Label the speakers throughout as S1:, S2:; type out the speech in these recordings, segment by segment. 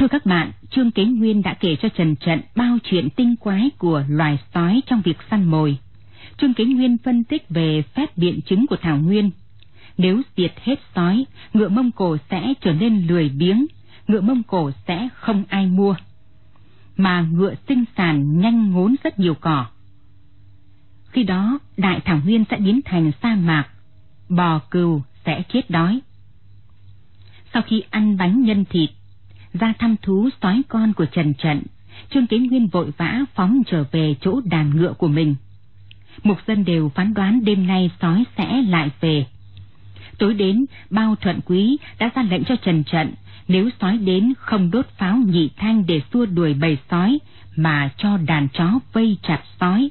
S1: Thưa các bạn, Trương Kế Nguyên đã kể cho Trần Trận bao chuyện tinh quái của loài sói trong việc săn mồi. Trương Kế Nguyên phân tích về phép biện chứng của Thảo Nguyên. Nếu diệt hết sói, ngựa Mông Cổ sẽ trở nên lười biếng, ngựa Mông Cổ sẽ không ai mua. Mà ngựa sinh sản nhanh ngốn rất nhiều cỏ. Khi đó, Đại Thảo Nguyên sẽ biến thành sa mạc, bò cừu sẽ chết đói. Sau khi ăn bánh nhân thịt, ra thăm thú sói con của Trần Trận, Trương Kế Nguyên vội vã phóng trở về chỗ đàn ngựa của mình. Mục dân đều phán đoán đêm nay sói sẽ lại về. Tối đến, bao thuận quý đã ra lệnh cho Trần Trận, nếu sói đến không đốt pháo nhị thanh để xua đuổi bầy sói, mà cho đàn chó vây chặt sói.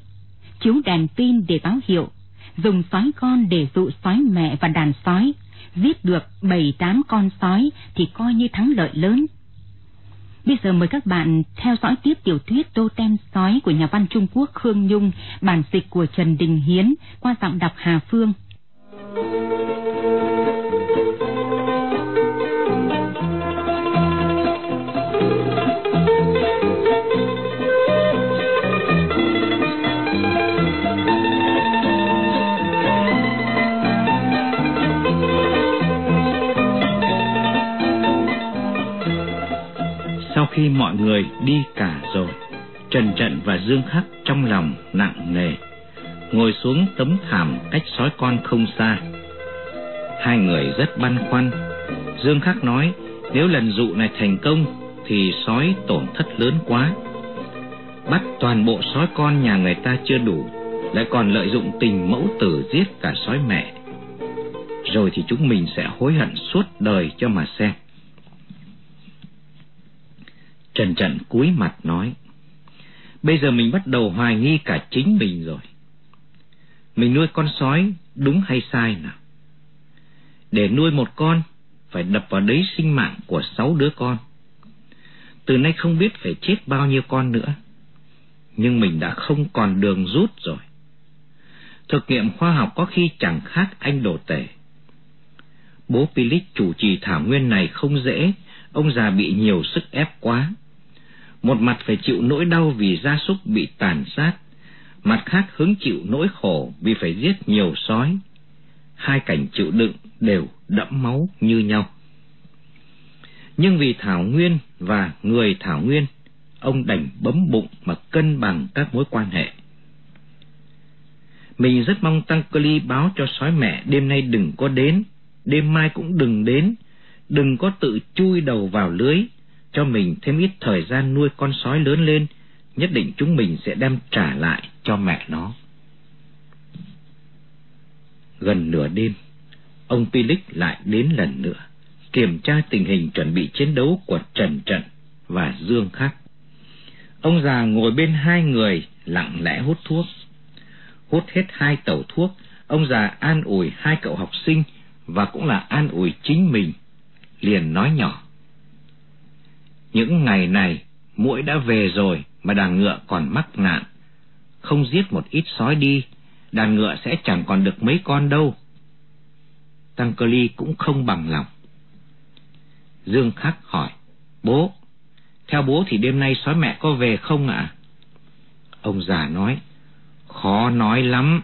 S1: Chiếu đèn pin để báo hiệu, dùng sói con để dụ sói mẹ và đàn sói. Giết được bảy tám con sói thì coi như thắng lợi lớn. Bây giờ mời các bạn theo dõi tiếp tiểu thuyết Tô Tem Sói của nhà văn Trung Quốc Khương Nhung, bản dịch của Trần Đình Hiến qua giọng đọc Hà Phương.
S2: Khi mọi người đi cả rồi, Trần Trận và Dương Khắc trong lòng nặng nề, ngồi xuống tấm thảm cách sói con không xa. Hai người rất băn khoăn. Dương Khắc nói, nếu lần dụ này thành công, thì sói tổn thất lớn quá. Bắt toàn bộ sói con nhà người ta chưa đủ, lại còn lợi dụng tình mẫu tử giết cả sói mẹ. Rồi thì chúng mình sẽ hối hận suốt đời cho mà xem. Trần Trận cúi mặt nói, bây giờ mình bắt đầu hoài nghi cả chính mình rồi. Mình nuôi con sói đúng hay sai nào? Để nuôi một con, phải đập vào đấy sinh mạng của sáu đứa con. Từ nay không biết phải chết bao nhiêu con nữa. Nhưng mình đã không còn đường rút rồi. Thực nghiệm khoa học có khi chẳng khác anh đồ tể. Bố Philip chủ trì thảo nguyên này không dễ, ông già bị nhiều sức ép quá một mặt phải chịu nỗi đau vì gia súc bị tàn sát, mặt khác hứng chịu nỗi khổ vì phải giết nhiều sói. Hai cảnh chịu đựng đều đẫm máu như nhau. Nhưng vì Thảo Nguyên và người Thảo Nguyên, ông đành bấm bụng mà cân bằng các mối quan hệ. Mình rất mong Tăng Cơ Ly báo cho sói mẹ đêm nay đừng có đến, đêm mai cũng đừng đến, đừng có tự chui đầu vào lưới, cho mình thêm ít thời gian nuôi con sói lớn lên, nhất định chúng mình sẽ đem trả lại cho mẹ nó. Gần nửa đêm, ông Pilic lại đến lần nữa, kiểm tra tình hình chuẩn bị chiến đấu của Trần Trận và Dương Khắc. Ông già ngồi bên hai người lặng lẽ hút thuốc. Hút hết hai tẩu thuốc, ông già an ủi hai cậu học sinh và cũng là an ủi chính mình, liền nói nhỏ. Những ngày này, muỗi đã về rồi mà đàn ngựa còn mắc nạn. Không giết một ít sói đi, đàn ngựa sẽ chẳng còn được mấy con đâu. Tăng Cơ Ly cũng không bằng lòng. Dương Khắc hỏi, bố, theo bố thì đêm nay sói mẹ có về không ạ? Ông già nói, khó nói lắm.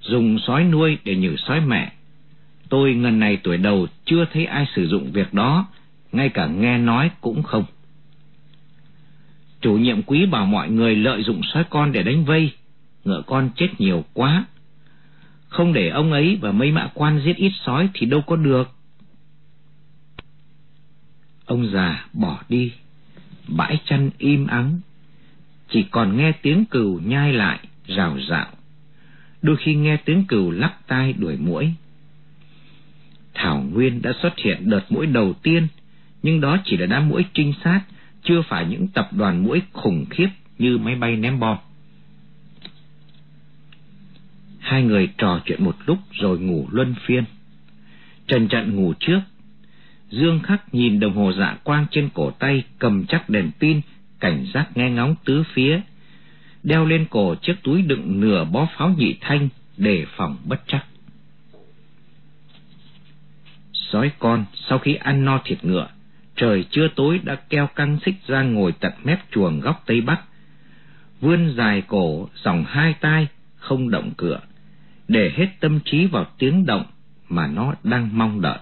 S2: Dùng sói nuôi để nhử sói mẹ. Tôi ngần này tuổi đầu chưa thấy ai sử dụng việc đó, ngay cả nghe nói cũng không. Chủ nhiệm quý bảo mọi người lợi dụng sói con để đánh vây, ngựa con chết nhiều quá, Không để ông ấy và mấy mã quan giết ít sói thì đâu có được. Ông già bỏ đi, bãi chăn im ắng, chỉ còn nghe tiếng cừu nhai lại, rào rạo. Đôi khi nghe tiếng cừu lắc tai đuổi mũi. Thảo Nguyên đã xuất hiện đợt mũi đầu tiên, nhưng đó chỉ là đám mũi trinh sát, chưa phải những tập đoàn mũi khủng khiếp như máy bay ném bom. Hai người trò chuyện một lúc rồi ngủ luân phiên. Trần Trận ngủ trước. Dương Khắc nhìn đồng hồ dạ quang trên cổ tay cầm chắc đèn pin, cảnh giác nghe ngóng tứ phía. Đeo lên cổ chiếc túi đựng nửa bó pháo nhị thanh, để phòng bất chắc. Sói con sau khi ăn no thịt ngựa, trời chưa tối đã keo căng xích ra ngồi tận mép chuồng góc tây bắc. Vươn dài cổ, dòng hai tai, không động cửa để hết tâm trí vào tiếng động mà nó đang mong đợi.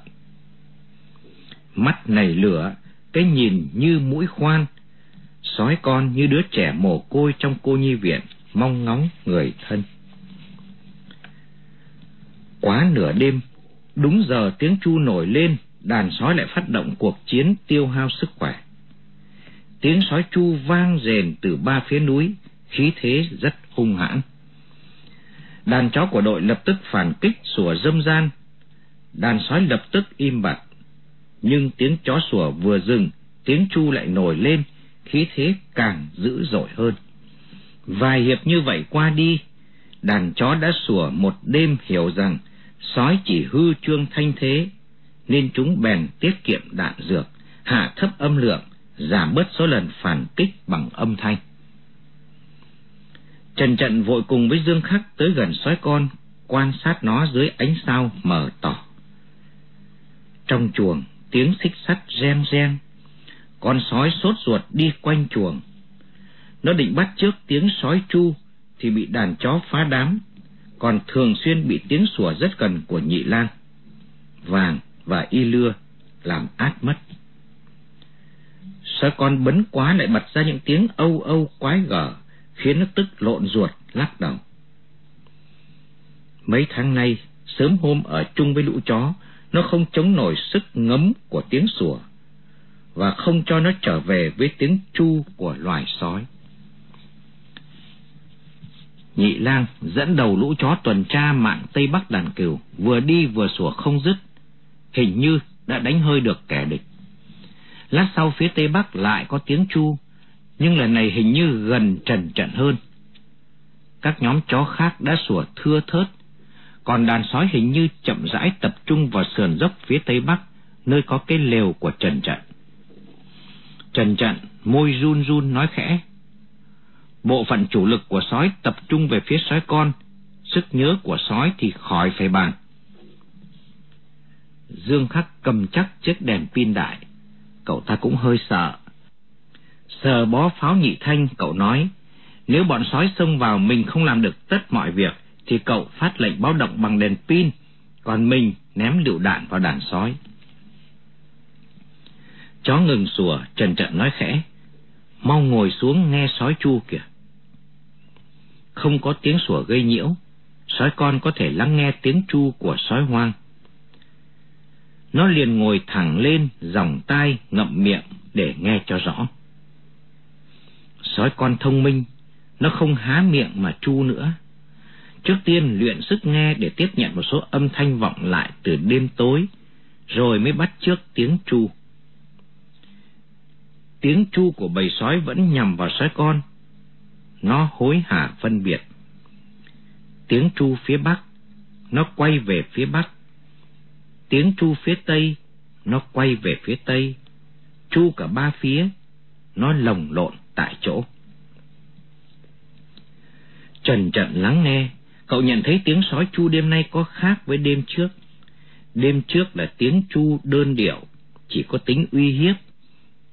S2: Mắt nảy lửa, cái nhìn như mũi khoan, sói con như đứa trẻ mồ côi trong cô nhi viện, mong ngóng người thân. Quá nửa đêm, đúng giờ tiếng chu nổi lên, đàn sói lại phát động cuộc chiến tiêu hao sức khỏe. Tiếng sói chu vang rền từ ba phía núi, khí thế rất hung hãn. Đàn chó của đội lập tức phản kích sủa dâm gian. Đàn sói lập tức im bặt. Nhưng tiếng chó sủa vừa dừng, tiếng chu lại nổi lên, khí thế càng dữ dội hơn. Vài hiệp như vậy qua đi, đàn chó đã sủa một đêm hiểu rằng sói chỉ hư trương thanh thế, nên chúng bèn tiết kiệm đạn dược, hạ thấp âm lượng, giảm bớt số lần phản kích bằng âm thanh. Trần Trận vội cùng với Dương Khắc tới gần sói con, quan sát nó dưới ánh sao mờ tỏ. Trong chuồng, tiếng xích sắt reng reng, con sói sốt ruột đi quanh chuồng. Nó định bắt trước tiếng sói chu thì bị đàn chó phá đám, còn thường xuyên bị tiếng sủa rất gần của nhị lang, vàng và y lưa làm át mất. Sói con bấn quá lại bật ra những tiếng âu âu quái gở, khiến nó tức lộn ruột, lắc đầu. Mấy tháng nay, sớm hôm ở chung với lũ chó, nó không chống nổi sức ngấm của tiếng sủa, và không cho nó trở về với tiếng chu của loài sói. Nhị lang dẫn đầu lũ chó tuần tra mạng Tây Bắc đàn cừu, vừa đi vừa sủa không dứt, hình như đã đánh hơi được kẻ địch. Lát sau phía Tây Bắc lại có tiếng chu, nhưng lần này hình như gần trần trận hơn. Các nhóm chó khác đã sủa thưa thớt, còn đàn sói hình như chậm rãi tập trung vào sườn dốc phía tây bắc, nơi có cái lều của Trần Trận. Trần Trận môi run run nói khẽ. Bộ phận chủ lực của sói tập trung về phía sói con, sức nhớ của sói thì khỏi phải bàn. Dương Khắc cầm chắc chiếc đèn pin đại, cậu ta cũng hơi sợ, Sờ bó pháo nhị thanh, cậu nói, nếu bọn sói xông vào mình không làm được tất mọi việc, thì cậu phát lệnh báo động bằng đèn pin, còn mình ném lựu đạn vào đàn sói. Chó ngừng sủa, trần trận nói khẽ, mau ngồi xuống nghe sói chu kìa. Không có tiếng sủa gây nhiễu, sói con có thể lắng nghe tiếng chu của sói hoang. Nó liền ngồi thẳng lên, dòng tai, ngậm miệng để nghe cho rõ. Sói con thông minh, nó không há miệng mà chu nữa. Trước tiên luyện sức nghe để tiếp nhận một số âm thanh vọng lại từ đêm tối, rồi mới bắt trước tiếng chu. Tiếng chu của bầy sói vẫn nhằm vào sói con. Nó hối hả phân biệt. Tiếng chu phía bắc, nó quay về phía bắc. Tiếng chu phía tây, nó quay về phía tây. Chu cả ba phía, nó lồng lộn tại chỗ. Trần trận lắng nghe, cậu nhận thấy tiếng sói chu đêm nay có khác với đêm trước. Đêm trước là tiếng chu đơn điệu, chỉ có tính uy hiếp.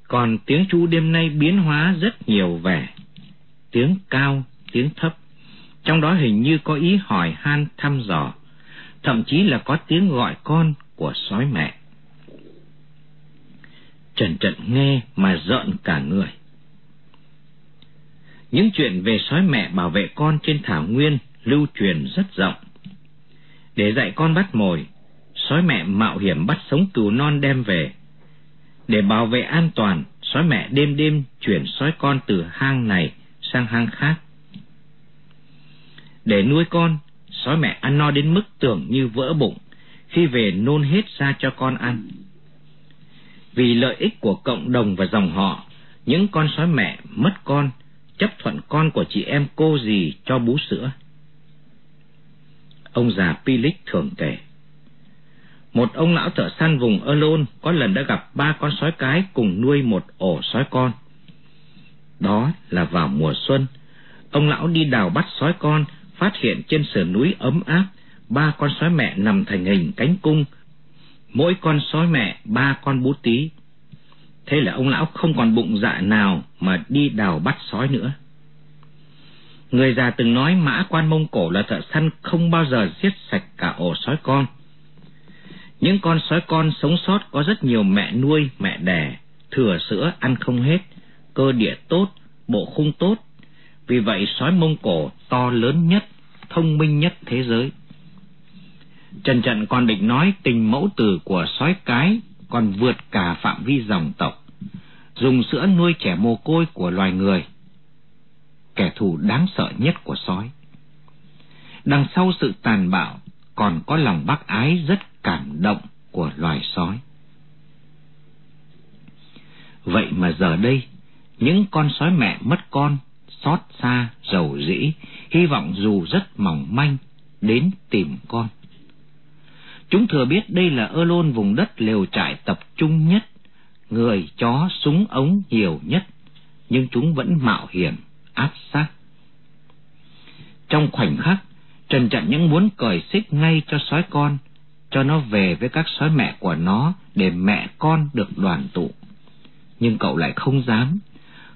S2: Còn tiếng chu đêm nay biến hóa rất nhiều vẻ. Tiếng cao, tiếng thấp. Trong đó hình như có ý hỏi han thăm dò. Thậm chí là có tiếng gọi con của sói mẹ. Trần trận nghe mà giận cả người. Những chuyện về sói mẹ bảo vệ con trên thảo nguyên lưu truyền rất rộng. Để dạy con bắt mồi, sói mẹ mạo hiểm bắt sống cừu non đem về. Để bảo vệ an toàn, sói mẹ đêm đêm chuyển sói con từ hang này sang hang khác. Để nuôi con, sói mẹ ăn no đến mức tưởng như vỡ bụng, khi về nôn hết ra cho con ăn. Vì lợi ích của cộng đồng và dòng họ, những con sói mẹ mất con, chấp thuận con của chị em cô gì cho bú sữa. Ông già Pilic thường kể. Một ông lão thợ săn vùng Erlon có lần đã gặp ba con sói cái cùng nuôi một ổ sói con. Đó là vào mùa xuân, ông lão đi đào bắt sói con, phát hiện trên sườn núi ấm áp, ba con sói mẹ nằm thành hình cánh cung, mỗi con sói mẹ ba con bú tí. Thế là ông lão không còn bụng dạ nào mà đi đào bắt sói nữa. Người già từng nói mã quan Mông Cổ là thợ săn không bao giờ giết sạch cả ổ sói con. Những con sói con sống sót có rất nhiều mẹ nuôi, mẹ đẻ, thừa sữa ăn không hết, cơ địa tốt, bộ khung tốt. Vì vậy sói Mông Cổ to lớn nhất, thông minh nhất thế giới. Trần Trận còn định nói tình mẫu tử của sói cái còn vượt cả phạm vi dòng tộc, dùng sữa nuôi trẻ mồ côi của loài người, kẻ thù đáng sợ nhất của sói. Đằng sau sự tàn bạo còn có lòng bác ái rất cảm động của loài sói. Vậy mà giờ đây, những con sói mẹ mất con, xót xa, giàu dĩ, hy vọng dù rất mỏng manh, đến tìm con. Chúng thừa biết đây là ơ lôn vùng đất lều trại tập trung nhất, người, chó, súng ống nhiều nhất, nhưng chúng vẫn mạo hiểm, áp sát. Trong khoảnh khắc, Trần Trận những muốn cởi xích ngay cho sói con, cho nó về với các sói mẹ của nó để mẹ con được đoàn tụ. Nhưng cậu lại không dám.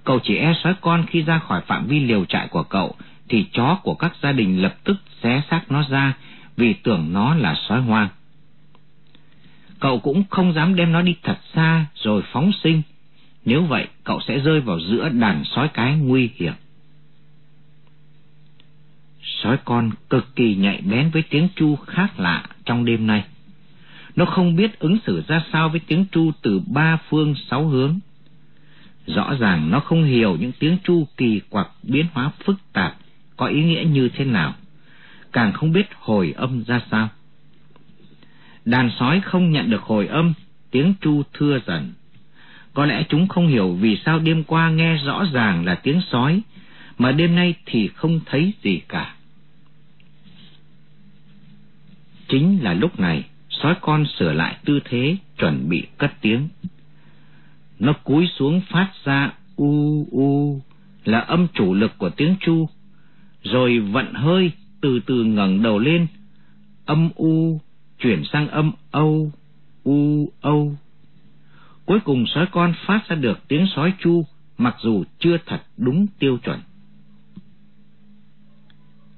S2: Cậu chỉ e sói con khi ra khỏi phạm vi liều trại của cậu thì chó của các gia đình lập tức xé xác nó ra vì tưởng nó là sói hoang. Cậu cũng không dám đem nó đi thật xa rồi phóng sinh. Nếu vậy, cậu sẽ rơi vào giữa đàn sói cái nguy hiểm. Sói con cực kỳ nhạy bén với tiếng chu khác lạ trong đêm nay. Nó không biết ứng xử ra sao với tiếng chu từ ba phương sáu hướng. Rõ ràng nó không hiểu những tiếng chu kỳ quặc biến hóa phức tạp có ý nghĩa như thế nào, càng không biết hồi âm ra sao. Đàn sói không nhận được hồi âm, tiếng chu thưa dần. Có lẽ chúng không hiểu vì sao đêm qua nghe rõ ràng là tiếng sói, mà đêm nay thì không thấy gì cả. Chính là lúc này, sói con sửa lại tư thế, chuẩn bị cất tiếng. Nó cúi xuống phát ra u u là âm chủ lực của tiếng chu, rồi vận hơi từ từ ngẩng đầu lên, âm u chuyển sang âm âu, u âu. Cuối cùng sói con phát ra được tiếng sói chu, mặc dù chưa thật đúng tiêu chuẩn.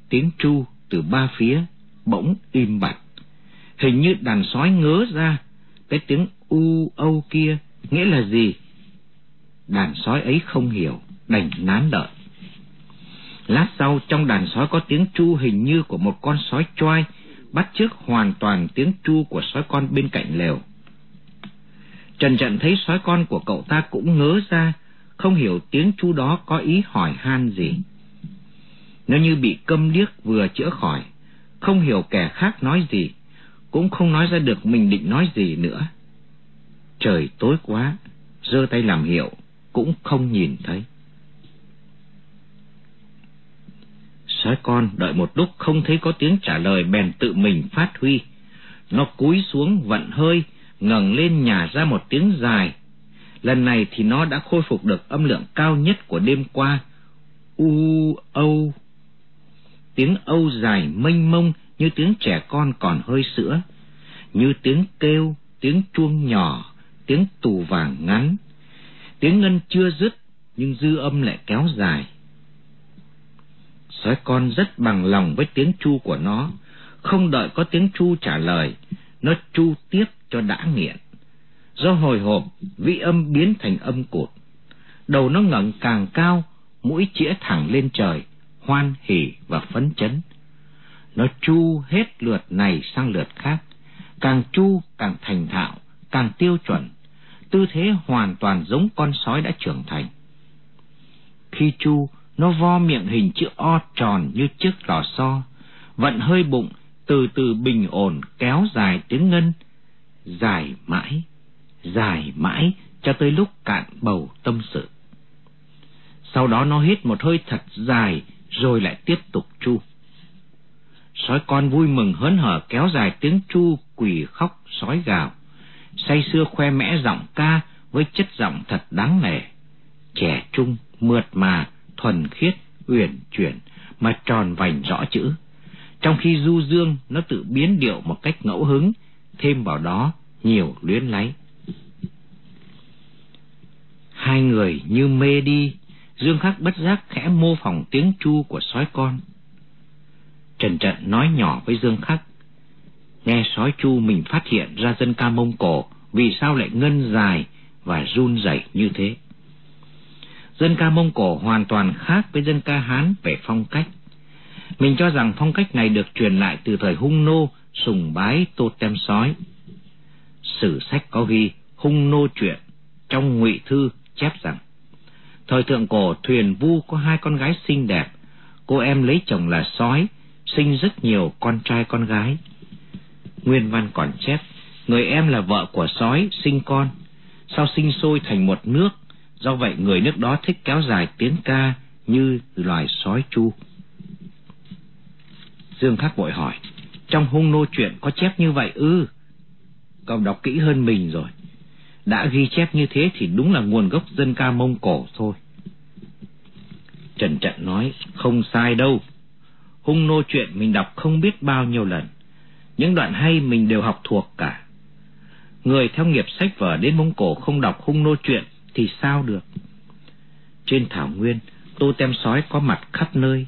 S2: Tiếng chu từ ba phía bỗng im bặt. Hình như đàn sói ngớ ra, cái tiếng u âu kia nghĩa là gì? Đàn sói ấy không hiểu, đành nán đợi. Lát sau trong đàn sói có tiếng chu hình như của một con sói choai, bắt chước hoàn toàn tiếng chu của sói con bên cạnh lều. Trần Trận thấy sói con của cậu ta cũng ngớ ra, không hiểu tiếng chu đó có ý hỏi han gì. Nó như bị câm điếc vừa chữa khỏi, không hiểu kẻ khác nói gì, cũng không nói ra được mình định nói gì nữa. Trời tối quá, giơ tay làm hiệu, cũng không nhìn thấy. Sói con đợi một lúc không thấy có tiếng trả lời bèn tự mình phát huy. Nó cúi xuống vận hơi, ngẩng lên nhả ra một tiếng dài. Lần này thì nó đã khôi phục được âm lượng cao nhất của đêm qua. U âu. Tiếng âu dài mênh mông như tiếng trẻ con còn hơi sữa. Như tiếng kêu, tiếng chuông nhỏ, tiếng tù vàng ngắn. Tiếng ngân chưa dứt, nhưng dư âm lại kéo dài. Sói con rất bằng lòng với tiếng chu của nó, không đợi có tiếng chu trả lời, nó chu tiếp cho đã nghiện. Do hồi hộp, vị âm biến thành âm cụt. Đầu nó ngẩng càng cao, mũi chĩa thẳng lên trời, hoan hỉ và phấn chấn. Nó chu hết lượt này sang lượt khác, càng chu càng thành thạo, càng tiêu chuẩn, tư thế hoàn toàn giống con sói đã trưởng thành. Khi chu, nó vo miệng hình chữ O tròn như chiếc lò xo, vận hơi bụng, từ từ bình ổn kéo dài tiếng ngân, dài mãi, dài mãi cho tới lúc cạn bầu tâm sự. Sau đó nó hít một hơi thật dài rồi lại tiếp tục chu. Sói con vui mừng hớn hở kéo dài tiếng chu quỳ khóc sói gào, say sưa khoe mẽ giọng ca với chất giọng thật đáng nể, trẻ trung, mượt mà, thuần khiết, uyển chuyển mà tròn vành rõ chữ. Trong khi du dương nó tự biến điệu một cách ngẫu hứng, thêm vào đó nhiều luyến láy. Hai người như mê đi, Dương Khắc bất giác khẽ mô phỏng tiếng chu của sói con. Trần Trận nói nhỏ với Dương Khắc. Nghe sói chu mình phát hiện ra dân ca Mông Cổ vì sao lại ngân dài và run rẩy như thế. Dân ca Mông Cổ hoàn toàn khác với dân ca Hán về phong cách. Mình cho rằng phong cách này được truyền lại từ thời hung nô, sùng bái tô tem sói. Sử sách có ghi hung nô truyện trong ngụy thư chép rằng thời thượng cổ thuyền vu có hai con gái xinh đẹp, cô em lấy chồng là sói, sinh rất nhiều con trai con gái. Nguyên văn còn chép, người em là vợ của sói, sinh con, sau sinh sôi thành một nước, do vậy người nước đó thích kéo dài tiếng ca như loài sói chu. Dương Khắc vội hỏi, trong hung nô chuyện có chép như vậy ư? Cậu đọc kỹ hơn mình rồi. Đã ghi chép như thế thì đúng là nguồn gốc dân ca Mông Cổ thôi. Trần Trận nói, không sai đâu. Hung nô chuyện mình đọc không biết bao nhiêu lần. Những đoạn hay mình đều học thuộc cả. Người theo nghiệp sách vở đến Mông Cổ không đọc hung nô chuyện thì sao được? Trên thảo nguyên, tô tem sói có mặt khắp nơi.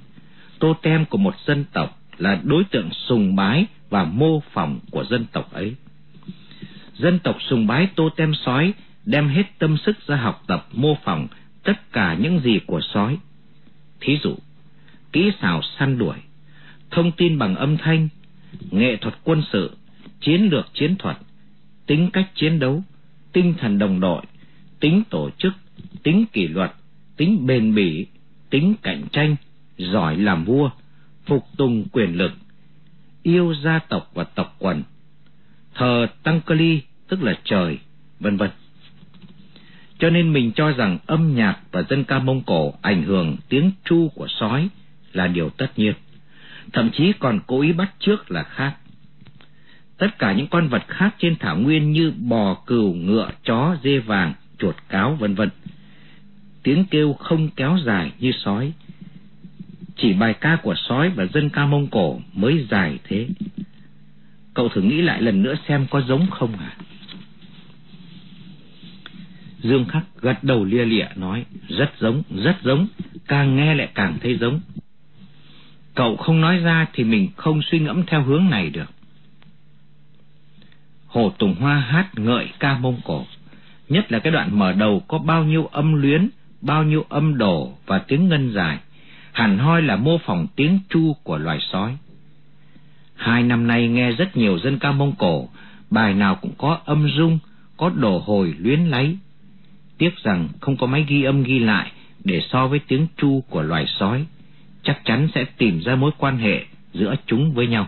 S2: Tô tem của một dân tộc là đối tượng sùng bái và mô phỏng của dân tộc ấy. Dân tộc sùng bái tô tem sói đem hết tâm sức ra học tập mô phỏng tất cả những gì của sói. Thí dụ, kỹ xảo săn đuổi, thông tin bằng âm thanh, nghệ thuật quân sự, chiến lược chiến thuật, tính cách chiến đấu, tinh thần đồng đội, tính tổ chức, tính kỷ luật, tính bền bỉ, tính cạnh tranh, giỏi làm vua, phục tùng quyền lực, yêu gia tộc và tộc quần, thờ Tăng Cơ Ly tức là trời, vân vân. Cho nên mình cho rằng âm nhạc và dân ca Mông Cổ ảnh hưởng tiếng chu của sói là điều tất nhiên. Thậm chí còn cố ý bắt trước là khác. Tất cả những con vật khác trên thảo nguyên như bò, cừu, ngựa, chó, dê vàng, chuột cáo vân vân. Tiếng kêu không kéo dài như sói. Chỉ bài ca của sói và dân ca Mông Cổ mới dài thế. Cậu thử nghĩ lại lần nữa xem có giống không à? Dương Khắc gật đầu lia lịa nói, rất giống, rất giống, càng nghe lại càng thấy giống. Cậu không nói ra thì mình không suy ngẫm theo hướng này được. Hồ Tùng Hoa hát ngợi ca Mông Cổ, nhất là cái đoạn mở đầu có bao nhiêu âm luyến, bao nhiêu âm đổ và tiếng ngân dài, hẳn hoi là mô phỏng tiếng chu của loài sói. Hai năm nay nghe rất nhiều dân ca Mông Cổ, bài nào cũng có âm dung, có đổ hồi luyến lấy. Tiếc rằng không có máy ghi âm ghi lại để so với tiếng chu của loài sói, chắc chắn sẽ tìm ra mối quan hệ giữa chúng với nhau.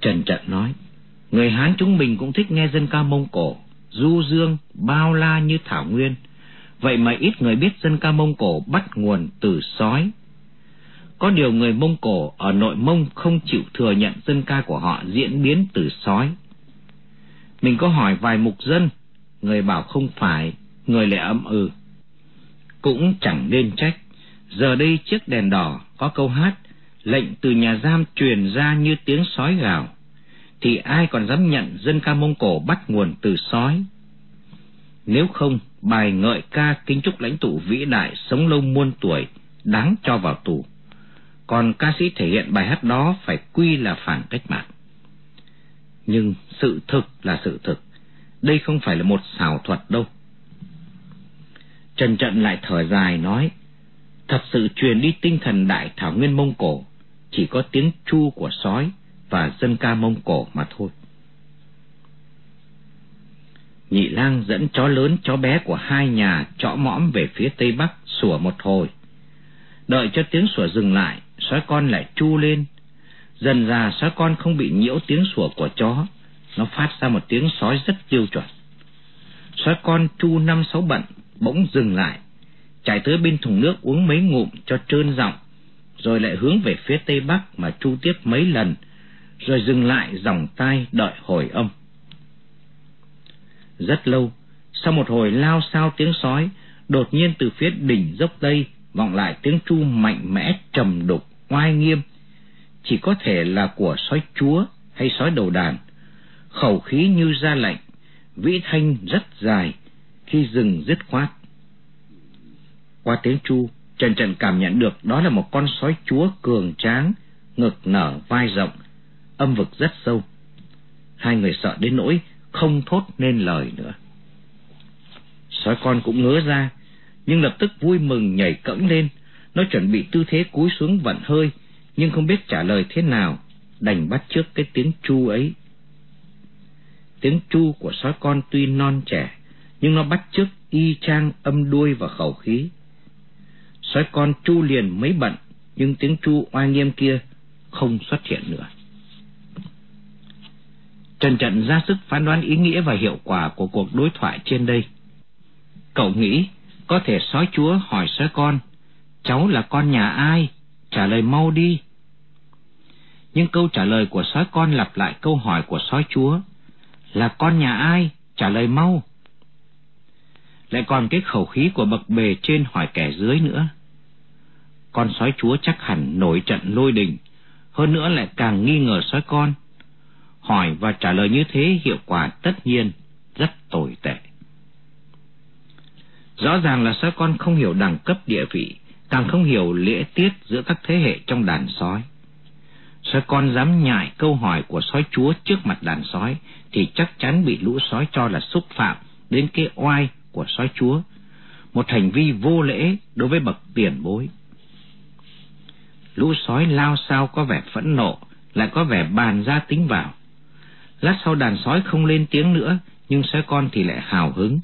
S2: Trần Trận nói, người Hán chúng mình cũng thích nghe dân ca Mông Cổ, du dương, bao la như thảo nguyên. Vậy mà ít người biết dân ca Mông Cổ bắt nguồn từ sói, có điều người Mông Cổ ở nội Mông không chịu thừa nhận dân ca của họ diễn biến từ sói. Mình có hỏi vài mục dân, người bảo không phải, người lại ậm ừ. Cũng chẳng nên trách, giờ đây chiếc đèn đỏ có câu hát, lệnh từ nhà giam truyền ra như tiếng sói gào, thì ai còn dám nhận dân ca Mông Cổ bắt nguồn từ sói. Nếu không, bài ngợi ca kính chúc lãnh tụ vĩ đại sống lâu muôn tuổi, đáng cho vào tù còn ca sĩ thể hiện bài hát đó phải quy là phản cách mạng. Nhưng sự thực là sự thực, đây không phải là một xảo thuật đâu. Trần Trận lại thở dài nói, thật sự truyền đi tinh thần đại thảo nguyên Mông Cổ, chỉ có tiếng chu của sói và dân ca Mông Cổ mà thôi. Nhị lang dẫn chó lớn chó bé của hai nhà chõ mõm về phía tây bắc sủa một hồi. Đợi cho tiếng sủa dừng lại, sói con lại chu lên. Dần ra sói con không bị nhiễu tiếng sủa của chó, nó phát ra một tiếng sói rất tiêu chuẩn. Sói con chu năm sáu bận, bỗng dừng lại, chạy tới bên thùng nước uống mấy ngụm cho trơn giọng, rồi lại hướng về phía tây bắc mà chu tiếp mấy lần, rồi dừng lại dòng tai đợi hồi âm. Rất lâu, sau một hồi lao sao tiếng sói, đột nhiên từ phía đỉnh dốc tây vọng lại tiếng chu mạnh mẽ trầm đục, oai nghiêm. Chỉ có thể là của sói chúa hay sói đầu đàn. Khẩu khí như ra lệnh, vĩ thanh rất dài khi dừng dứt khoát. Qua tiếng chu, Trần Trần cảm nhận được đó là một con sói chúa cường tráng, ngực nở vai rộng, âm vực rất sâu. Hai người sợ đến nỗi không thốt nên lời nữa. Sói con cũng ngớ ra, nhưng lập tức vui mừng nhảy cẫng lên. Nó chuẩn bị tư thế cúi xuống vận hơi, nhưng không biết trả lời thế nào, đành bắt trước cái tiếng chu ấy. Tiếng chu của sói con tuy non trẻ, nhưng nó bắt trước y chang âm đuôi và khẩu khí. Sói con chu liền mấy bận, nhưng tiếng chu oai nghiêm kia không xuất hiện nữa. Trần Trận ra sức phán đoán ý nghĩa và hiệu quả của cuộc đối thoại trên đây. Cậu nghĩ có thể sói chúa hỏi sói con, cháu là con nhà ai? Trả lời mau đi. Nhưng câu trả lời của sói con lặp lại câu hỏi của sói chúa, là con nhà ai? Trả lời mau. Lại còn cái khẩu khí của bậc bề trên hỏi kẻ dưới nữa. Con sói chúa chắc hẳn nổi trận lôi đình, hơn nữa lại càng nghi ngờ sói con. Hỏi và trả lời như thế hiệu quả tất nhiên rất tồi tệ. Rõ ràng là sói con không hiểu đẳng cấp địa vị, càng không hiểu lễ tiết giữa các thế hệ trong đàn sói. Sói con dám nhại câu hỏi của sói chúa trước mặt đàn sói thì chắc chắn bị lũ sói cho là xúc phạm đến cái oai của sói chúa, một hành vi vô lễ đối với bậc tiền bối. Lũ sói lao sao có vẻ phẫn nộ, lại có vẻ bàn ra tính vào. Lát sau đàn sói không lên tiếng nữa, nhưng sói con thì lại hào hứng.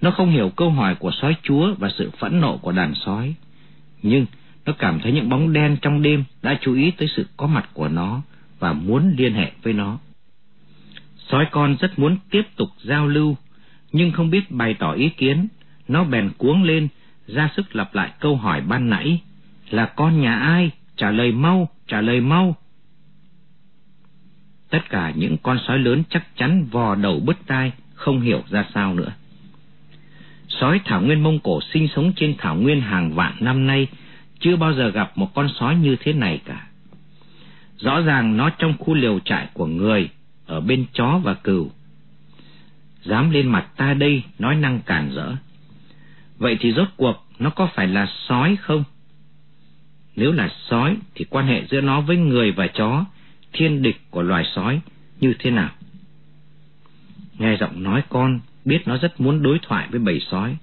S2: Nó không hiểu câu hỏi của sói chúa và sự phẫn nộ của đàn sói. Nhưng nó cảm thấy những bóng đen trong đêm đã chú ý tới sự có mặt của nó và muốn liên hệ với nó. Sói con rất muốn tiếp tục giao lưu, nhưng không biết bày tỏ ý kiến. Nó bèn cuống lên, ra sức lặp lại câu hỏi ban nãy. Là con nhà ai? Trả lời mau, trả lời mau. Tất cả những con sói lớn chắc chắn vò đầu bứt tai, không hiểu ra sao nữa. Sói thảo nguyên Mông Cổ sinh sống trên thảo nguyên hàng vạn năm nay, chưa bao giờ gặp một con sói như thế này cả. Rõ ràng nó trong khu liều trại của người, ở bên chó và cừu. Dám lên mặt ta đây nói năng cản rỡ. Vậy thì rốt cuộc nó có phải là sói không? Nếu là sói thì quan hệ giữa nó với người và chó, thiên địch của loài sói như thế nào? Nghe giọng nói con, biết nó rất muốn đối thoại với bầy sói,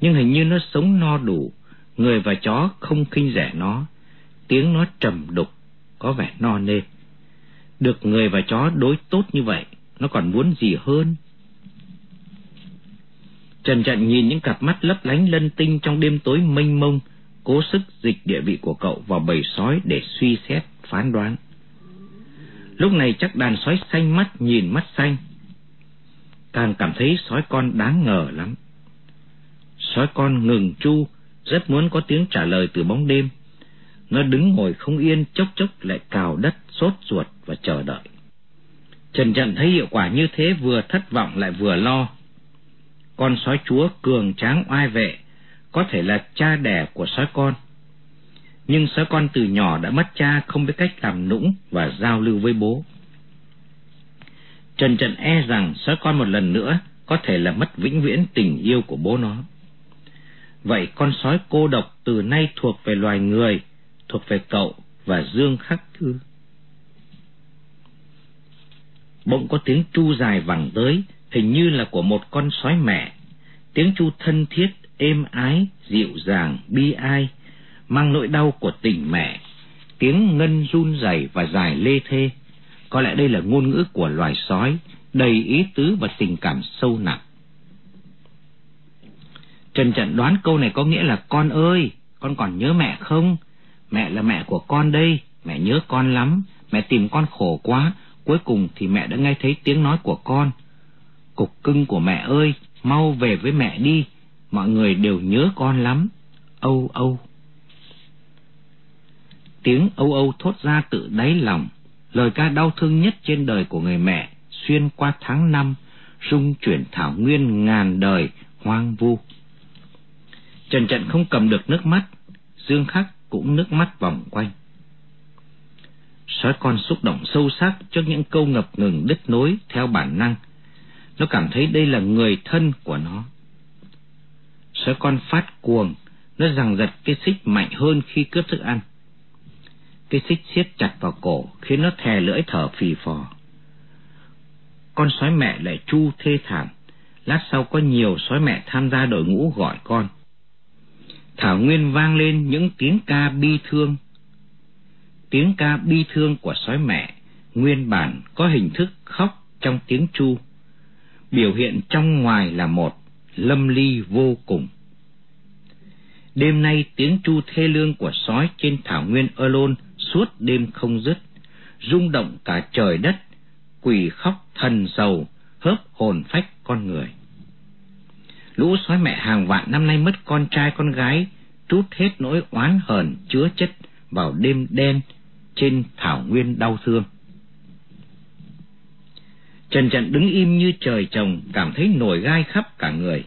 S2: nhưng hình như nó sống no đủ, người và chó không khinh rẻ nó, tiếng nó trầm đục, có vẻ no nê. Được người và chó đối tốt như vậy, nó còn muốn gì hơn? Trần Trận nhìn những cặp mắt lấp lánh lân tinh trong đêm tối mênh mông, cố sức dịch địa vị của cậu vào bầy sói để suy xét, phán đoán. Lúc này chắc đàn sói xanh mắt nhìn mắt xanh, càng cảm thấy sói con đáng ngờ lắm. Sói con ngừng chu, rất muốn có tiếng trả lời từ bóng đêm. Nó đứng ngồi không yên, chốc chốc lại cào đất, sốt ruột và chờ đợi. Trần Trận thấy hiệu quả như thế vừa thất vọng lại vừa lo. Con sói chúa cường tráng oai vệ, có thể là cha đẻ của sói con. Nhưng sói con từ nhỏ đã mất cha không biết cách làm nũng và giao lưu với bố. Trần Trần e rằng sói con một lần nữa có thể là mất vĩnh viễn tình yêu của bố nó. Vậy con sói cô độc từ nay thuộc về loài người, thuộc về cậu và Dương Khắc Thư. Bỗng có tiếng chu dài vẳng tới, hình như là của một con sói mẹ. Tiếng chu thân thiết, êm ái, dịu dàng, bi ai, mang nỗi đau của tình mẹ, tiếng ngân run rẩy và dài lê thê. Có lẽ đây là ngôn ngữ của loài sói, đầy ý tứ và tình cảm sâu nặng. Trần Trận đoán câu này có nghĩa là con ơi, con còn nhớ mẹ không? Mẹ là mẹ của con đây, mẹ nhớ con lắm, mẹ tìm con khổ quá, cuối cùng thì mẹ đã nghe thấy tiếng nói của con. Cục cưng của mẹ ơi, mau về với mẹ đi, mọi người đều nhớ con lắm. Âu âu. Tiếng âu âu thốt ra tự đáy lòng, lời ca đau thương nhất trên đời của người mẹ, xuyên qua tháng năm, rung chuyển thảo nguyên ngàn đời, hoang vu. Trần Trận không cầm được nước mắt, Dương Khắc cũng nước mắt vòng quanh. Sói con xúc động sâu sắc trước những câu ngập ngừng đứt nối theo bản năng. Nó cảm thấy đây là người thân của nó. Sói con phát cuồng, nó rằng giật cái xích mạnh hơn khi cướp thức ăn. Cái xích siết chặt vào cổ khiến nó thè lưỡi thở phì phò. Con sói mẹ lại chu thê thảm. Lát sau có nhiều sói mẹ tham gia đội ngũ gọi con. Thảo Nguyên vang lên những tiếng ca bi thương. Tiếng ca bi thương của sói mẹ nguyên bản có hình thức khóc trong tiếng chu. Biểu hiện trong ngoài là một, lâm ly vô cùng. Đêm nay tiếng chu thê lương của sói trên thảo nguyên Ơ suốt đêm không dứt, rung động cả trời đất, quỷ khóc thần sầu, hớp hồn phách con người. Lũ sói mẹ hàng vạn năm nay mất con trai con gái, trút hết nỗi oán hờn chứa chất vào đêm đen trên thảo nguyên đau thương. Trần Trận đứng im như trời trồng, cảm thấy nổi gai khắp cả người.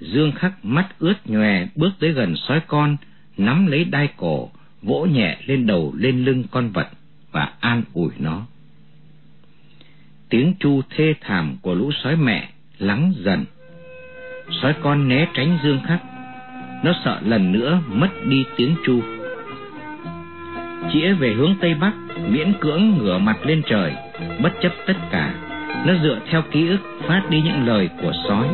S2: Dương khắc mắt ướt nhòe bước tới gần sói con, nắm lấy đai cổ, vỗ nhẹ lên đầu lên lưng con vật và an ủi nó. Tiếng chu thê thảm của lũ sói mẹ lắng dần. Sói con né tránh dương khắc, nó sợ lần nữa mất đi tiếng chu. Chĩa về hướng tây bắc, miễn cưỡng ngửa mặt lên trời, bất chấp tất cả, nó dựa theo ký ức phát đi những lời của sói.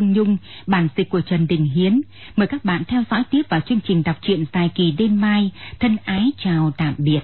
S1: Phương Nhung, bản dịch của Trần Đình Hiến. Mời các bạn theo dõi tiếp vào chương trình đọc truyện dài kỳ đêm mai. Thân ái chào tạm biệt.